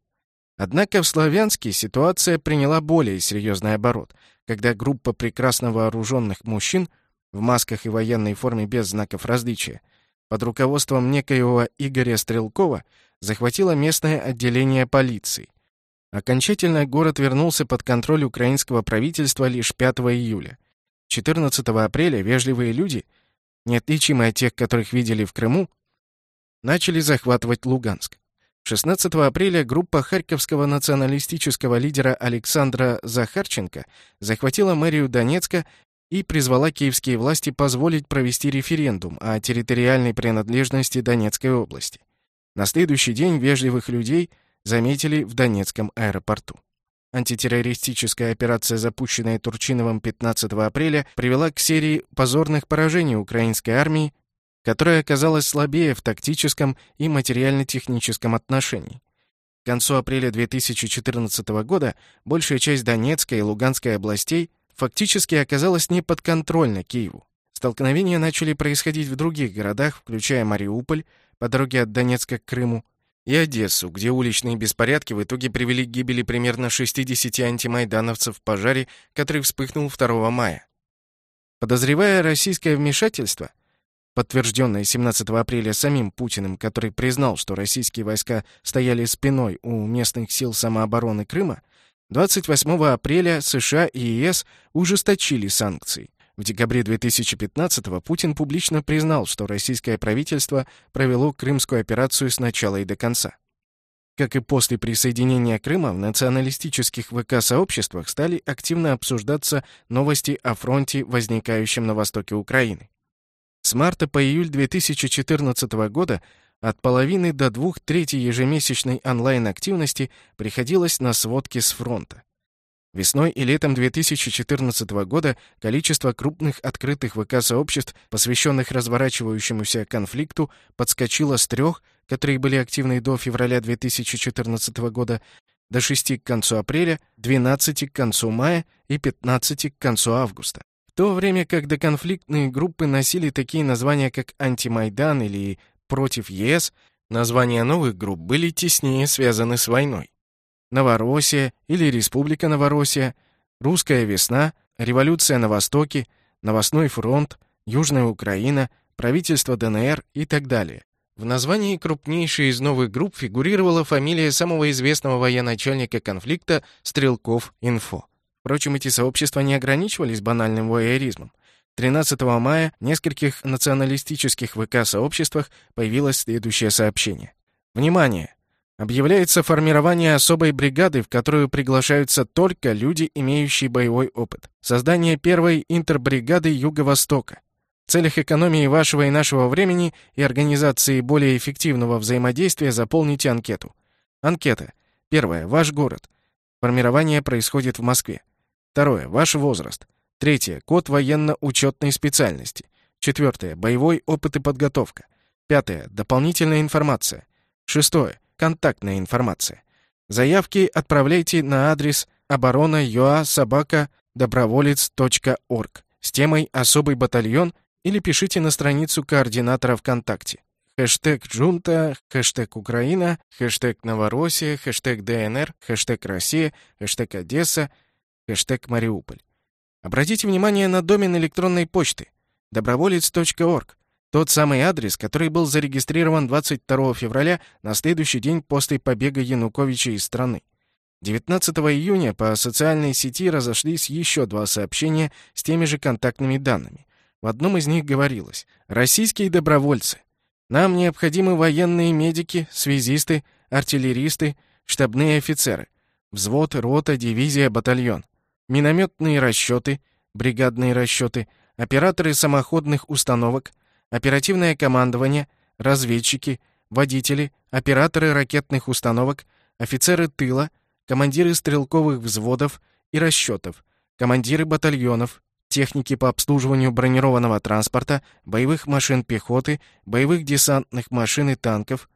Однако в Славянске ситуация приняла более серьезный оборот, когда группа прекрасно вооруженных мужчин в масках и военной форме без знаков различия под руководством некоего Игоря Стрелкова захватила местное отделение полиции. Окончательно город вернулся под контроль украинского правительства лишь 5 июля. 14 апреля вежливые люди, неотличимые от тех, которых видели в Крыму, начали захватывать Луганск. 16 апреля группа харьковского националистического лидера Александра Захарченко захватила мэрию Донецка и призвала киевские власти позволить провести референдум о территориальной принадлежности Донецкой области. На следующий день вежливых людей заметили в Донецком аэропорту. Антитеррористическая операция, запущенная Турчиновым 15 апреля, привела к серии позорных поражений украинской армии которая оказалась слабее в тактическом и материально-техническом отношении. К концу апреля 2014 года большая часть Донецкой и Луганской областей фактически оказалась неподконтрольна Киеву. Столкновения начали происходить в других городах, включая Мариуполь, по дороге от Донецка к Крыму, и Одессу, где уличные беспорядки в итоге привели к гибели примерно 60 антимайдановцев в пожаре, который вспыхнул 2 мая. Подозревая российское вмешательство, подтвержденное 17 апреля самим Путиным, который признал, что российские войска стояли спиной у местных сил самообороны Крыма, 28 апреля США и ЕС ужесточили санкции. В декабре 2015 Путин публично признал, что российское правительство провело крымскую операцию с начала и до конца. Как и после присоединения Крыма, в националистических ВК-сообществах стали активно обсуждаться новости о фронте, возникающем на востоке Украины. С марта по июль 2014 года от половины до двух трети ежемесячной онлайн-активности приходилось на сводки с фронта. Весной и летом 2014 года количество крупных открытых ВК-сообществ, посвященных разворачивающемуся конфликту, подскочило с трех, которые были активны до февраля 2014 года, до 6 к концу апреля, 12 к концу мая и 15 к концу августа то время как доконфликтные группы носили такие названия, как «Антимайдан» или «Против ЕС», названия новых групп были теснее связаны с войной. Новороссия или Республика Новороссия, Русская весна, Революция на Востоке, Новостной фронт, Южная Украина, правительство ДНР и так далее. В названии крупнейшей из новых групп фигурировала фамилия самого известного военачальника конфликта Стрелков-Инфо. Впрочем, эти сообщества не ограничивались банальным воеризмом. 13 мая в нескольких националистических ВК-сообществах появилось следующее сообщение. Внимание! Объявляется формирование особой бригады, в которую приглашаются только люди, имеющие боевой опыт. Создание первой интербригады Юго-Востока. В целях экономии вашего и нашего времени и организации более эффективного взаимодействия заполните анкету. Анкета. Первое. Ваш город. Формирование происходит в Москве. Второе. Ваш возраст. Третье. Код военно-учетной специальности. Четвертое. Боевой опыт и подготовка. Пятое. Дополнительная информация. Шестое. Контактная информация. Заявки отправляйте на адрес оборона.юа собака доброволец.орг с темой «Особый батальон» или пишите на страницу координатора ВКонтакте. хэштег «Джунта», хэштег «Украина», хэштег «Новороссия», хэштег «ДНР», хэштег «Россия», хэштег «Одесса», хэштег «Мариуполь». Обратите внимание на домен электронной почты доброволец.орг, тот самый адрес, который был зарегистрирован 22 февраля на следующий день после побега Януковича из страны. 19 июня по социальной сети разошлись еще два сообщения с теми же контактными данными. В одном из них говорилось «Российские добровольцы. Нам необходимы военные медики, связисты, артиллеристы, штабные офицеры, взвод, рота, дивизия, батальон, минометные расчеты, бригадные расчеты, операторы самоходных установок, оперативное командование, разведчики, водители, операторы ракетных установок, офицеры тыла, командиры стрелковых взводов и расчетов, командиры батальонов, техники по обслуживанию бронированного транспорта, боевых машин пехоты, боевых десантных машин и танков,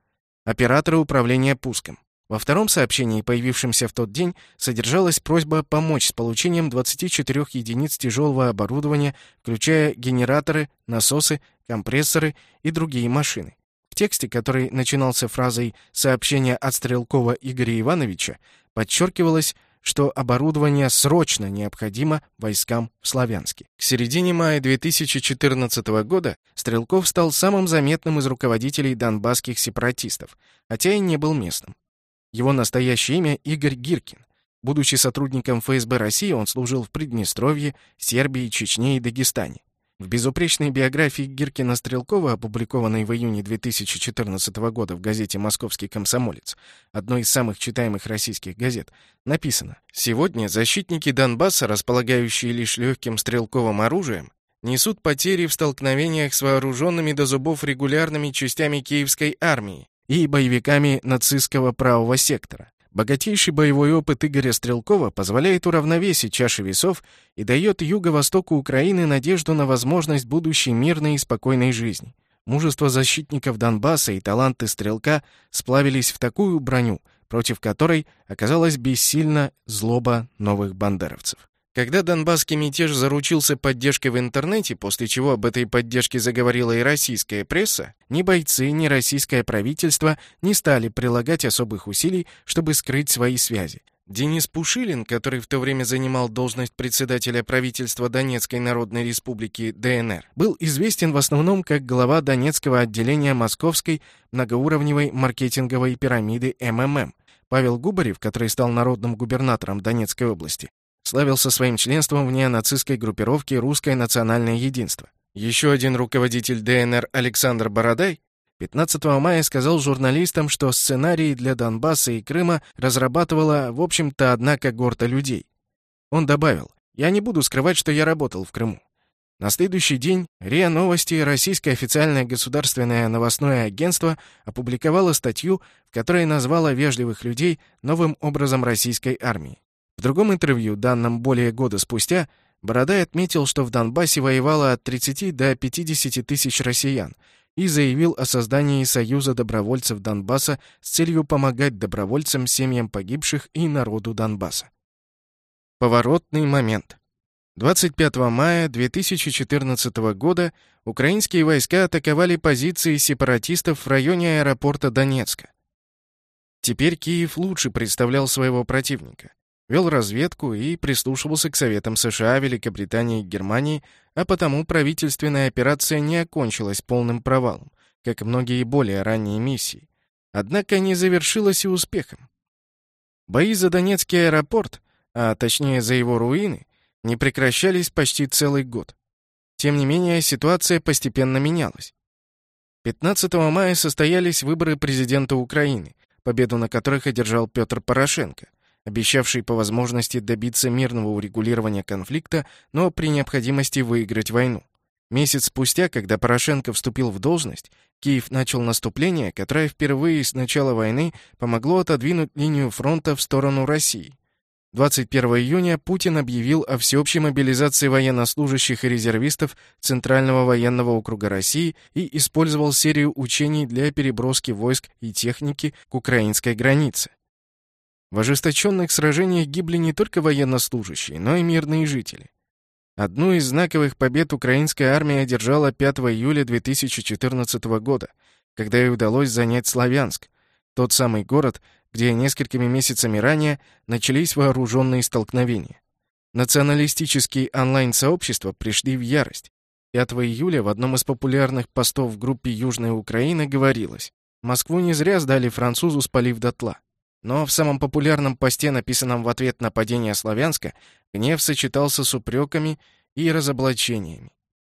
операторы управления пуском. Во втором сообщении, появившемся в тот день, содержалась просьба помочь с получением 24 единиц тяжелого оборудования, включая генераторы, насосы, компрессоры и другие машины. В тексте, который начинался фразой «Сообщение от Стрелкова Игоря Ивановича», подчеркивалось, что оборудование срочно необходимо войскам в Славянске. К середине мая 2014 года Стрелков стал самым заметным из руководителей донбасских сепаратистов, хотя и не был местным. Его настоящее имя Игорь Гиркин. Будучи сотрудником ФСБ России, он служил в Приднестровье, Сербии, Чечне и Дагестане. В безупречной биографии Гиркина Стрелкова, опубликованной в июне 2014 года в газете «Московский комсомолец», одной из самых читаемых российских газет, написано «Сегодня защитники Донбасса, располагающие лишь легким стрелковым оружием, несут потери в столкновениях с вооруженными до зубов регулярными частями киевской армии и боевиками нацистского правого сектора. Богатейший боевой опыт Игоря Стрелкова позволяет уравновесить чаши весов и дает юго-востоку Украины надежду на возможность будущей мирной и спокойной жизни. Мужество защитников Донбасса и таланты Стрелка сплавились в такую броню, против которой оказалась бессильна злоба новых бандеровцев. Когда донбасский мятеж заручился поддержкой в интернете, после чего об этой поддержке заговорила и российская пресса, ни бойцы, ни российское правительство не стали прилагать особых усилий, чтобы скрыть свои связи. Денис Пушилин, который в то время занимал должность председателя правительства Донецкой Народной Республики ДНР, был известен в основном как глава Донецкого отделения Московской многоуровневой маркетинговой пирамиды МММ. Павел Губарев, который стал народным губернатором Донецкой области, славился своим членством в неонацистской группировке «Русское национальное единство». Еще один руководитель ДНР Александр Бородай 15 мая сказал журналистам, что сценарии для Донбасса и Крыма разрабатывала, в общем-то, одна когорта людей. Он добавил, «Я не буду скрывать, что я работал в Крыму». На следующий день РИА Новости, российское официальное государственное новостное агентство, опубликовало статью, в которой назвало вежливых людей новым образом российской армии. В другом интервью, данном более года спустя, Бородай отметил, что в Донбассе воевало от 30 до 50 тысяч россиян и заявил о создании Союза добровольцев Донбасса с целью помогать добровольцам, семьям погибших и народу Донбасса. Поворотный момент. 25 мая 2014 года украинские войска атаковали позиции сепаратистов в районе аэропорта Донецка. Теперь Киев лучше представлял своего противника вел разведку и прислушивался к советам США, Великобритании и Германии, а потому правительственная операция не окончилась полным провалом, как и многие более ранние миссии. Однако не завершилась и успехом. Бои за Донецкий аэропорт, а точнее за его руины, не прекращались почти целый год. Тем не менее, ситуация постепенно менялась. 15 мая состоялись выборы президента Украины, победу на которых одержал Петр Порошенко – обещавший по возможности добиться мирного урегулирования конфликта, но при необходимости выиграть войну. Месяц спустя, когда Порошенко вступил в должность, Киев начал наступление, которое впервые с начала войны помогло отодвинуть линию фронта в сторону России. 21 июня Путин объявил о всеобщей мобилизации военнослужащих и резервистов Центрального военного округа России и использовал серию учений для переброски войск и техники к украинской границе. В ожесточенных сражениях гибли не только военнослужащие, но и мирные жители. Одну из знаковых побед украинская армия одержала 5 июля 2014 года, когда ей удалось занять Славянск, тот самый город, где несколькими месяцами ранее начались вооруженные столкновения. Националистические онлайн-сообщества пришли в ярость. 5 июля в одном из популярных постов в группе «Южная Украина» говорилось «Москву не зря сдали французу, спалив дотла». Но в самом популярном посте, написанном в ответ на падение Славянска, гнев сочетался с упреками и разоблачениями.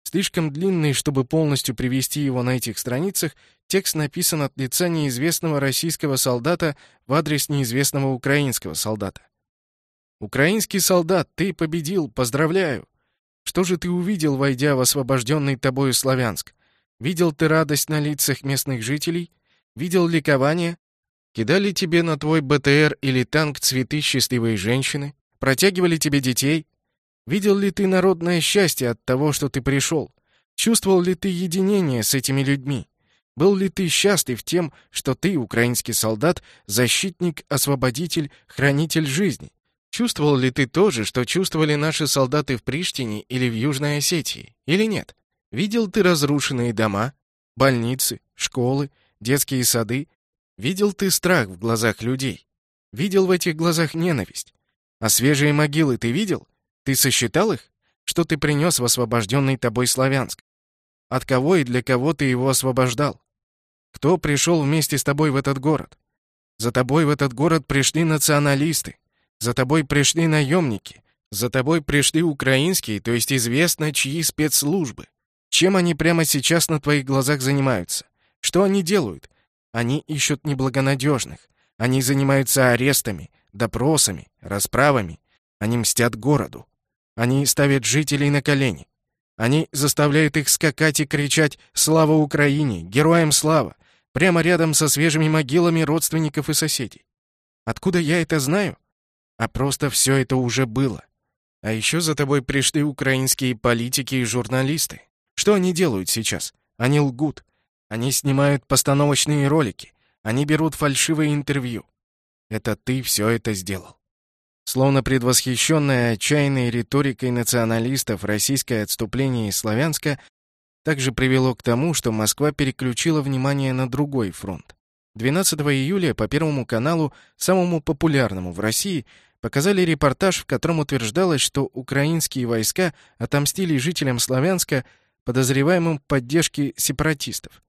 Слишком длинный, чтобы полностью привести его на этих страницах, текст написан от лица неизвестного российского солдата в адрес неизвестного украинского солдата. «Украинский солдат, ты победил, поздравляю! Что же ты увидел, войдя в освобожденный тобою Славянск? Видел ты радость на лицах местных жителей? Видел ликование? Кидали тебе на твой БТР или танк цветы счастливые женщины? Протягивали тебе детей? Видел ли ты народное счастье от того, что ты пришел? Чувствовал ли ты единение с этими людьми? Был ли ты счастлив тем, что ты, украинский солдат, защитник, освободитель, хранитель жизни? Чувствовал ли ты то же, что чувствовали наши солдаты в Приштине или в Южной Осетии? Или нет? Видел ты разрушенные дома, больницы, школы, детские сады? Видел ты страх в глазах людей? Видел в этих глазах ненависть? А свежие могилы ты видел? Ты сосчитал их? Что ты принес в освобожденный тобой Славянск? От кого и для кого ты его освобождал? Кто пришел вместе с тобой в этот город? За тобой в этот город пришли националисты. За тобой пришли наемники. За тобой пришли украинские, то есть известно, чьи спецслужбы. Чем они прямо сейчас на твоих глазах занимаются? Что они делают? Они ищут неблагонадежных. Они занимаются арестами, допросами, расправами. Они мстят городу. Они ставят жителей на колени. Они заставляют их скакать и кричать «Слава Украине! Героям слава!» прямо рядом со свежими могилами родственников и соседей. Откуда я это знаю? А просто все это уже было. А еще за тобой пришли украинские политики и журналисты. Что они делают сейчас? Они лгут. Они снимают постановочные ролики. Они берут фальшивые интервью. Это ты все это сделал. Словно предвосхищенная отчаянной риторикой националистов российское отступление из Славянска также привело к тому, что Москва переключила внимание на другой фронт. 12 июля по Первому каналу, самому популярному в России, показали репортаж, в котором утверждалось, что украинские войска отомстили жителям Славянска, подозреваемым в поддержке сепаратистов.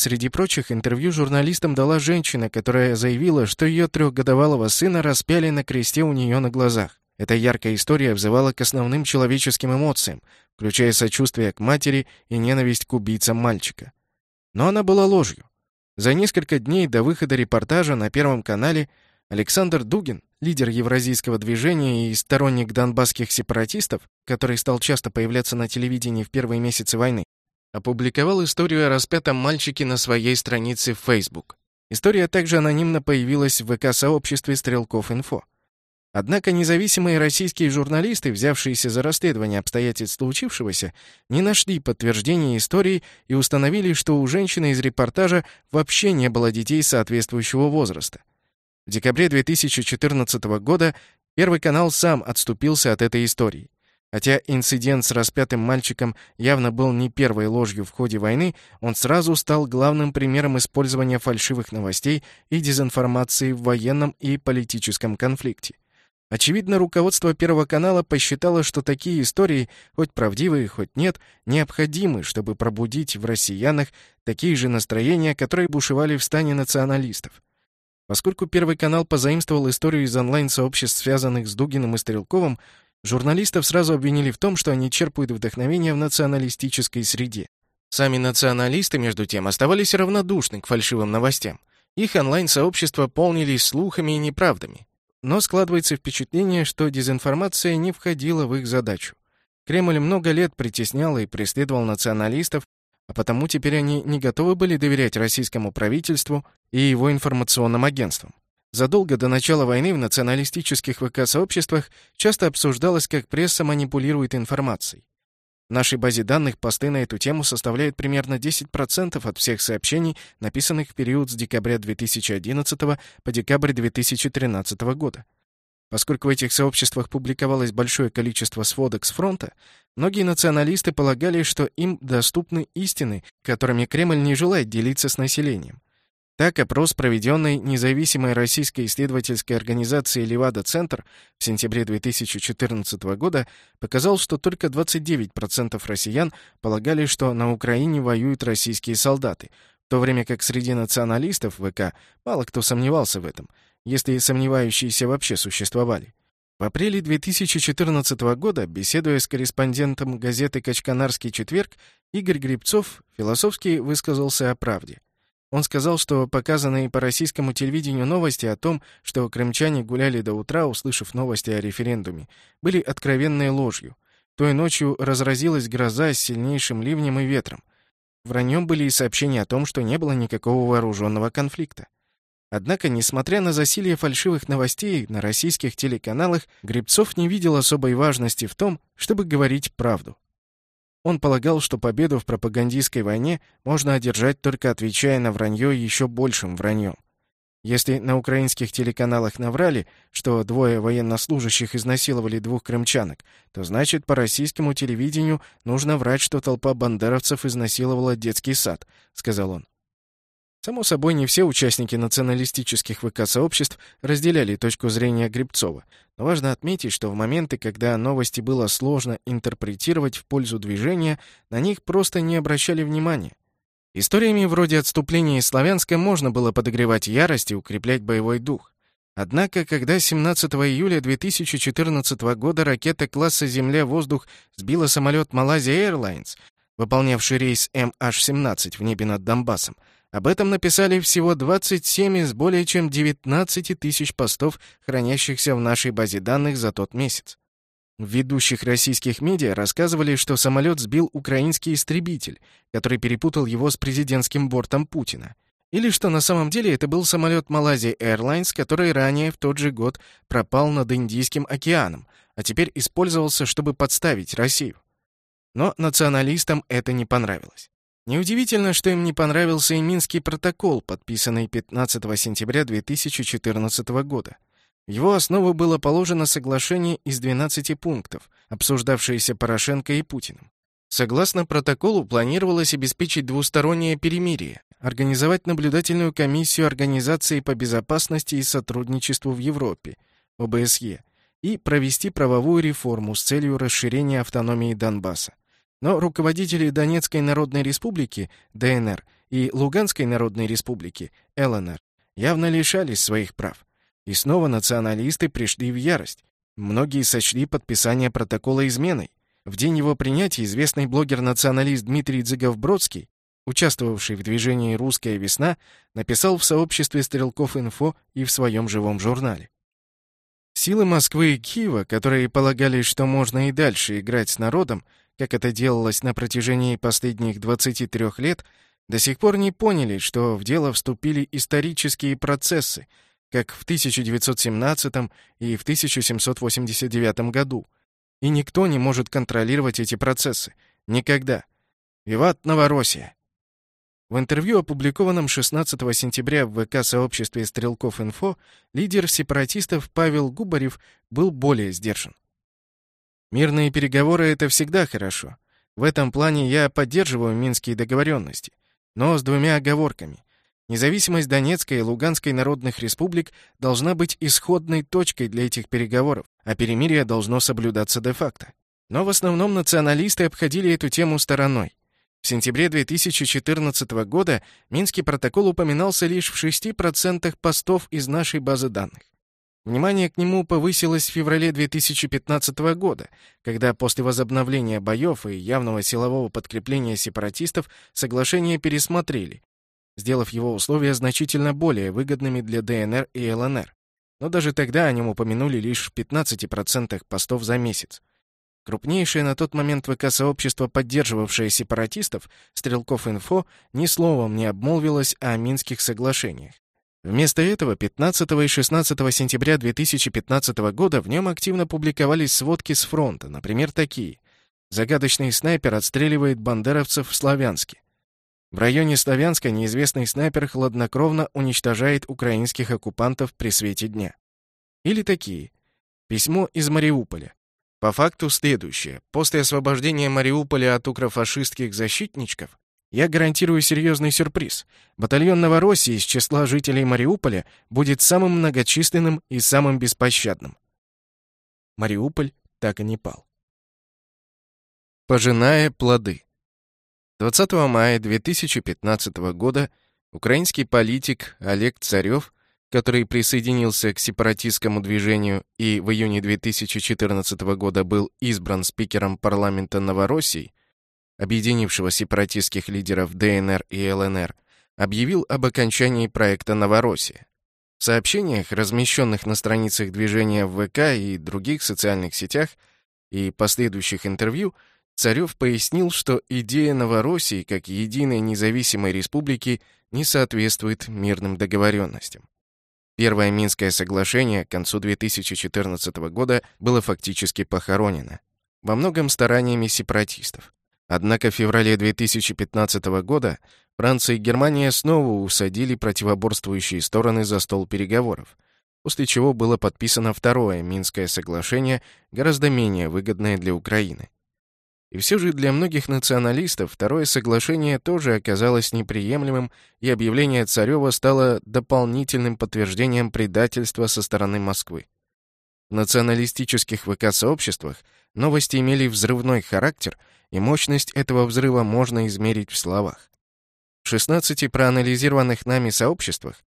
Среди прочих интервью журналистам дала женщина, которая заявила, что ее трехгодовалого сына распяли на кресте у нее на глазах. Эта яркая история взывала к основным человеческим эмоциям, включая сочувствие к матери и ненависть к убийцам мальчика. Но она была ложью. За несколько дней до выхода репортажа на Первом канале Александр Дугин, лидер евразийского движения и сторонник донбасских сепаратистов, который стал часто появляться на телевидении в первые месяцы войны, опубликовал историю о распятом мальчике на своей странице в Facebook. История также анонимно появилась в ВК-сообществе «Стрелков Инфо». Однако независимые российские журналисты, взявшиеся за расследование обстоятельств случившегося, не нашли подтверждения истории и установили, что у женщины из репортажа вообще не было детей соответствующего возраста. В декабре 2014 года Первый канал сам отступился от этой истории. Хотя инцидент с распятым мальчиком явно был не первой ложью в ходе войны, он сразу стал главным примером использования фальшивых новостей и дезинформации в военном и политическом конфликте. Очевидно, руководство Первого канала посчитало, что такие истории, хоть правдивые, хоть нет, необходимы, чтобы пробудить в россиянах такие же настроения, которые бушевали в стане националистов. Поскольку Первый канал позаимствовал историю из онлайн-сообществ, связанных с Дугиным и Стрелковым, Журналистов сразу обвинили в том, что они черпают вдохновение в националистической среде. Сами националисты, между тем, оставались равнодушны к фальшивым новостям. Их онлайн-сообщества полнились слухами и неправдами. Но складывается впечатление, что дезинформация не входила в их задачу. Кремль много лет притеснял и преследовал националистов, а потому теперь они не готовы были доверять российскому правительству и его информационным агентствам. Задолго до начала войны в националистических ВК-сообществах часто обсуждалось, как пресса манипулирует информацией. В нашей базе данных посты на эту тему составляют примерно 10% от всех сообщений, написанных в период с декабря 2011 по декабрь 2013 года. Поскольку в этих сообществах публиковалось большое количество сводок с фронта, Многие националисты полагали, что им доступны истины, которыми Кремль не желает делиться с населением. Так, опрос, проведенный независимой российской исследовательской организацией «Левада-центр» в сентябре 2014 года, показал, что только 29% россиян полагали, что на Украине воюют российские солдаты, в то время как среди националистов ВК мало кто сомневался в этом, если сомневающиеся вообще существовали. В апреле 2014 года, беседуя с корреспондентом газеты «Качканарский четверг», Игорь Грибцов философски высказался о правде – он сказал, что показанные по российскому телевидению новости о том, что крымчане гуляли до утра, услышав новости о референдуме, были откровенной ложью. Той ночью разразилась гроза с сильнейшим ливнем и ветром. Враньем были и сообщения о том, что не было никакого вооруженного конфликта. Однако, несмотря на засилье фальшивых новостей на российских телеканалах, Грибцов не видел особой важности в том, чтобы говорить правду. Он полагал, что победу в пропагандистской войне можно одержать только отвечая на вранье еще большим враньем. Если на украинских телеканалах наврали, что двое военнослужащих изнасиловали двух крымчанок, то значит по российскому телевидению нужно врать, что толпа бандеровцев изнасиловала детский сад, сказал он. Само собой, не все участники националистических ВК-сообществ разделяли точку зрения Грибцова, но важно отметить, что в моменты, когда новости было сложно интерпретировать в пользу движения, на них просто не обращали внимания. Историями вроде отступления из Славянска можно было подогревать ярость и укреплять боевой дух. Однако, когда 17 июля 2014 года ракета класса «Земля-воздух» сбила самолет Malaysia Airlines, выполнявший рейс MH17 в небе над Донбассом, об этом написали всего 27 из более чем 19 тысяч постов, хранящихся в нашей базе данных за тот месяц. В ведущих российских медиа рассказывали, что самолет сбил украинский истребитель, который перепутал его с президентским бортом Путина. Или что на самом деле это был самолет Malaysia Airlines, который ранее в тот же год пропал над Индийским океаном, а теперь использовался, чтобы подставить Россию. Но националистам это не понравилось. Неудивительно, что им не понравился и Минский протокол, подписанный 15 сентября 2014 года. В его основу было положено соглашение из 12 пунктов, обсуждавшееся Порошенко и Путиным. Согласно протоколу, планировалось обеспечить двустороннее перемирие, организовать наблюдательную комиссию Организации по безопасности и сотрудничеству в Европе, ОБСЕ, и провести правовую реформу с целью расширения автономии Донбасса. Но руководители Донецкой Народной Республики, ДНР, и Луганской Народной Республики, ЛНР, явно лишались своих прав. И снова националисты пришли в ярость. Многие сочли подписание протокола изменой. В день его принятия известный блогер-националист Дмитрий Дзыгов-Бродский, участвовавший в движении «Русская весна», написал в сообществе «Стрелков Инфо» и в своем живом журнале. Силы Москвы и Киева, которые полагали, что можно и дальше играть с народом, как это делалось на протяжении последних 23 лет, до сих пор не поняли, что в дело вступили исторические процессы, как в 1917 и в 1789 году. И никто не может контролировать эти процессы. Никогда. Виват Новороссия! В интервью, опубликованном 16 сентября в ВК-сообществе «Стрелков-Инфо», лидер сепаратистов Павел Губарев был более сдержан. Мирные переговоры — это всегда хорошо. В этом плане я поддерживаю минские договоренности, но с двумя оговорками. Независимость Донецкой и Луганской народных республик должна быть исходной точкой для этих переговоров, а перемирие должно соблюдаться де-факто. Но в основном националисты обходили эту тему стороной. В сентябре 2014 года Минский протокол упоминался лишь в 6% постов из нашей базы данных. Внимание к нему повысилось в феврале 2015 года, когда после возобновления боев и явного силового подкрепления сепаратистов соглашение пересмотрели, сделав его условия значительно более выгодными для ДНР и ЛНР. Но даже тогда о нем упомянули лишь в 15% постов за месяц. Крупнейшее на тот момент ВК-сообщество, поддерживавшее сепаратистов, Стрелков Инфо, ни словом не обмолвилось о Минских соглашениях. Вместо этого 15 и 16 сентября 2015 года в нем активно публиковались сводки с фронта, например, такие. Загадочный снайпер отстреливает бандеровцев в Славянске. В районе Славянска неизвестный снайпер хладнокровно уничтожает украинских оккупантов при свете дня. Или такие. Письмо из Мариуполя. По факту следующее. После освобождения Мариуполя от укрофашистских защитничков я гарантирую серьезный сюрприз. Батальон Новороссии из числа жителей Мариуполя будет самым многочисленным и самым беспощадным. Мариуполь так и не пал. Пожиная плоды. 20 мая 2015 года украинский политик Олег Царев который присоединился к сепаратистскому движению и в июне 2014 года был избран спикером парламента Новороссии, объединившего сепаратистских лидеров ДНР и ЛНР, объявил об окончании проекта «Новороссия». В сообщениях, размещенных на страницах движения в ВК и других социальных сетях и последующих интервью, Царев пояснил, что идея Новороссии как единой независимой республики не соответствует мирным договоренностям. Первое Минское соглашение к концу 2014 года было фактически похоронено. Во многом стараниями сепаратистов. Однако в феврале 2015 года Франция и Германия снова усадили противоборствующие стороны за стол переговоров, после чего было подписано второе Минское соглашение, гораздо менее выгодное для Украины. И все же для многих националистов второе соглашение тоже оказалось неприемлемым, и объявление Царева стало дополнительным подтверждением предательства со стороны Москвы. В националистических ВК-сообществах новости имели взрывной характер, и мощность этого взрыва можно измерить в словах. В 16 проанализированных нами сообществах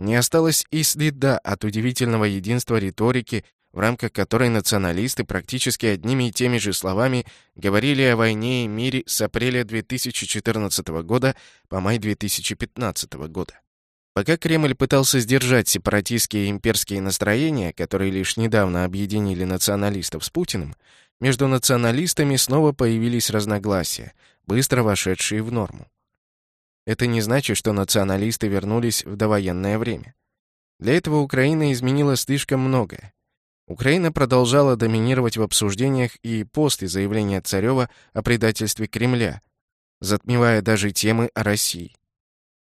не осталось и следа от удивительного единства риторики в рамках которой националисты практически одними и теми же словами говорили о войне и мире с апреля 2014 года по май 2015 года. Пока Кремль пытался сдержать сепаратистские имперские настроения, которые лишь недавно объединили националистов с Путиным, между националистами снова появились разногласия, быстро вошедшие в норму. Это не значит, что националисты вернулись в довоенное время. Для этого Украина изменила слишком многое. Украина продолжала доминировать в обсуждениях и после заявления Царева о предательстве Кремля, затмевая даже темы о России.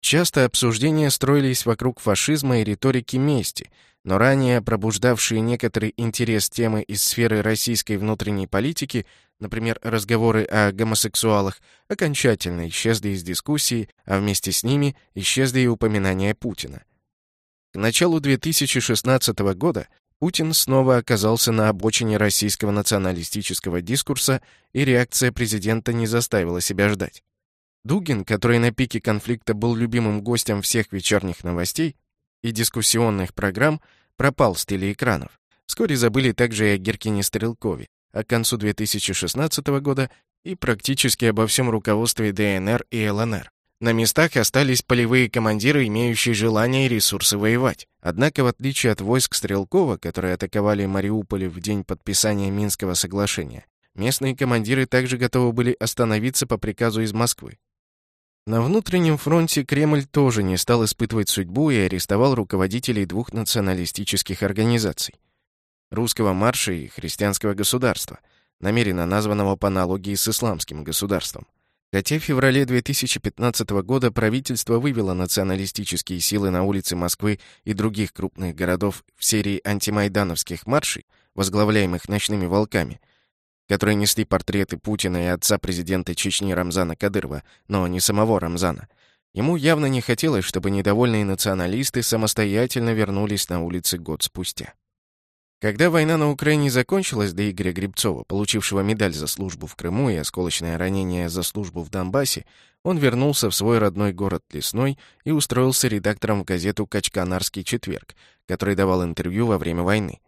Часто обсуждения строились вокруг фашизма и риторики мести, но ранее пробуждавшие некоторый интерес темы из сферы российской внутренней политики, например, разговоры о гомосексуалах, окончательно исчезли из дискуссии, а вместе с ними исчезли и упоминания Путина. К началу 2016 года Путин снова оказался на обочине российского националистического дискурса, и реакция президента не заставила себя ждать. Дугин, который на пике конфликта был любимым гостем всех вечерних новостей и дискуссионных программ, пропал с телеэкранов. Вскоре забыли также и о Геркине Стрелкове, а к концу 2016 года и практически обо всем руководстве ДНР и ЛНР. На местах остались полевые командиры, имеющие желание и ресурсы воевать. Однако, в отличие от войск Стрелкова, которые атаковали Мариуполь в день подписания Минского соглашения, местные командиры также готовы были остановиться по приказу из Москвы. На внутреннем фронте Кремль тоже не стал испытывать судьбу и арестовал руководителей двух националистических организаций — Русского марша и Христианского государства, намеренно названного по аналогии с исламским государством. Хотя в феврале 2015 года правительство вывело националистические силы на улицы Москвы и других крупных городов в серии антимайдановских маршей, возглавляемых ночными волками, которые несли портреты Путина и отца президента Чечни Рамзана Кадырова, но не самого Рамзана, ему явно не хотелось, чтобы недовольные националисты самостоятельно вернулись на улицы год спустя. Когда война на Украине закончилась для Игоря Грибцова, получившего медаль за службу в Крыму и осколочное ранение за службу в Донбассе, он вернулся в свой родной город Лесной и устроился редактором в газету «Качканарский четверг», который давал интервью во время войны.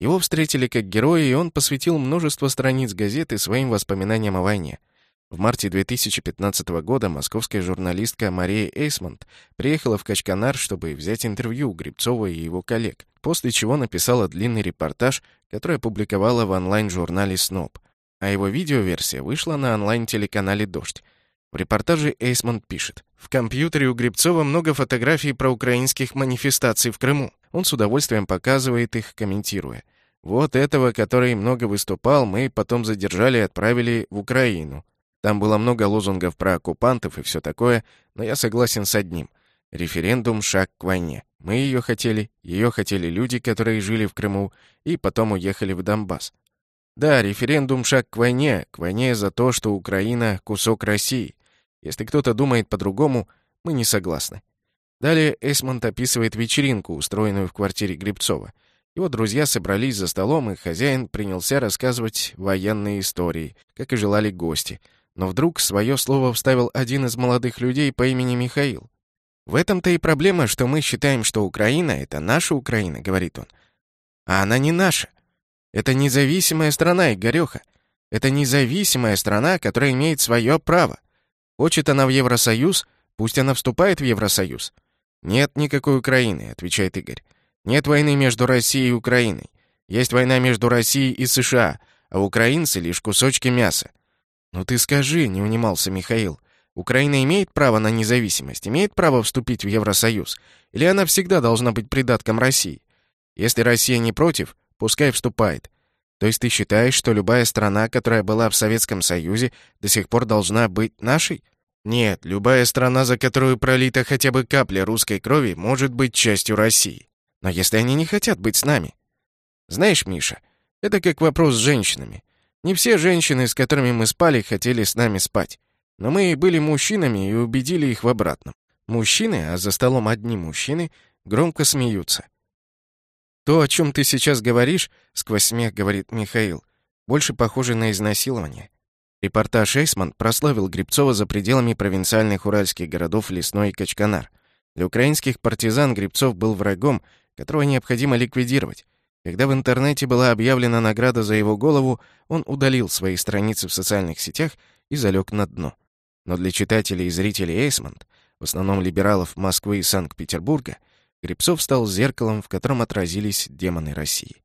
Его встретили как героя, и он посвятил множество страниц газеты своим воспоминаниям о войне — в марте 2015 года московская журналистка Мария Эйсмонт приехала в Качканар, чтобы взять интервью у Грибцова и его коллег, после чего написала длинный репортаж, который опубликовала в онлайн-журнале «Сноб», а его видеоверсия вышла на онлайн-телеканале «Дождь». В репортаже Эйсмонт пишет, «В компьютере у Грибцова много фотографий про украинских манифестаций в Крыму. Он с удовольствием показывает их, комментируя. Вот этого, который много выступал, мы потом задержали и отправили в Украину. Там было много лозунгов про оккупантов и все такое, но я согласен с одним. Референдум — шаг к войне. Мы ее хотели, ее хотели люди, которые жили в Крыму, и потом уехали в Донбасс. Да, референдум — шаг к войне, к войне за то, что Украина — кусок России. Если кто-то думает по-другому, мы не согласны. Далее Эсмонд описывает вечеринку, устроенную в квартире Грибцова. Его друзья собрались за столом, и хозяин принялся рассказывать военные истории, как и желали гости. Но вдруг свое слово вставил один из молодых людей по имени Михаил. «В этом-то и проблема, что мы считаем, что Украина — это наша Украина», — говорит он. «А она не наша. Это независимая страна, Игореха. Это независимая страна, которая имеет свое право. Хочет она в Евросоюз, пусть она вступает в Евросоюз. «Нет никакой Украины», — отвечает Игорь. «Нет войны между Россией и Украиной. Есть война между Россией и США, а украинцы — лишь кусочки мяса». «Ну ты скажи», — не унимался Михаил, «Украина имеет право на независимость, имеет право вступить в Евросоюз? Или она всегда должна быть придатком России? Если Россия не против, пускай вступает. То есть ты считаешь, что любая страна, которая была в Советском Союзе, до сих пор должна быть нашей?» Нет, любая страна, за которую пролита хотя бы капля русской крови, может быть частью России. Но если они не хотят быть с нами? Знаешь, Миша, это как вопрос с женщинами. Не все женщины, с которыми мы спали, хотели с нами спать. Но мы были мужчинами и убедили их в обратном. Мужчины, а за столом одни мужчины, громко смеются. То, о чем ты сейчас говоришь, сквозь смех говорит Михаил, больше похоже на изнасилование. Репортаж Эйсман прославил Грибцова за пределами провинциальных уральских городов Лесной и Качканар. Для украинских партизан Грибцов был врагом, которого необходимо ликвидировать. Когда в интернете была объявлена награда за его голову, он удалил свои страницы в социальных сетях и залег на дно. Но для читателей и зрителей Эйсмонт, в основном либералов Москвы и Санкт-Петербурга, Грибцов стал зеркалом, в котором отразились демоны России.